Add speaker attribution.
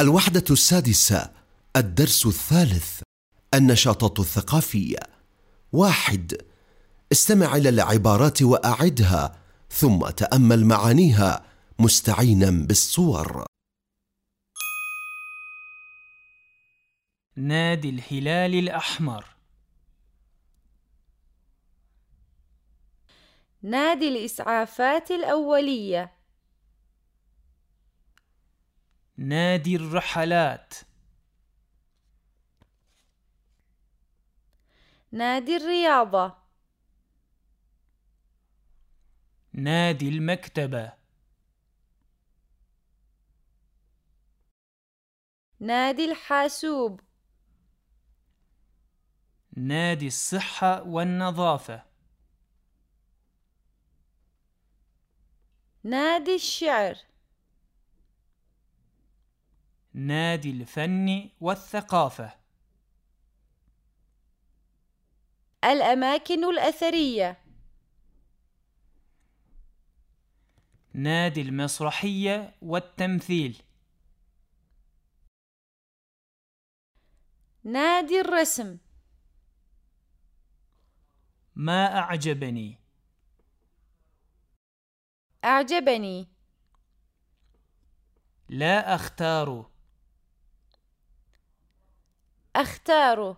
Speaker 1: الوحدة السادسة الدرس الثالث النشاطات الثقافية. واحد استمع إلى العبارات وأعدها ثم تأمل معانيها مستعينا بالصور.
Speaker 2: نادي الهلال الأحمر.
Speaker 3: نادي الإسعافات الأولية.
Speaker 2: نادي الرحلات.
Speaker 3: نادي الرياضة.
Speaker 2: نادي المكتبة.
Speaker 3: نادي الحاسوب.
Speaker 2: نادي الصحة والنظافة.
Speaker 3: نادي الشعر.
Speaker 2: نادي الفن والثقافة.
Speaker 3: الأماكن الأثرية.
Speaker 2: نادي المسرحية والتمثيل.
Speaker 3: نادي الرسم.
Speaker 2: ما أعجبني؟
Speaker 3: أعجبني.
Speaker 2: لا أختار.
Speaker 3: أختار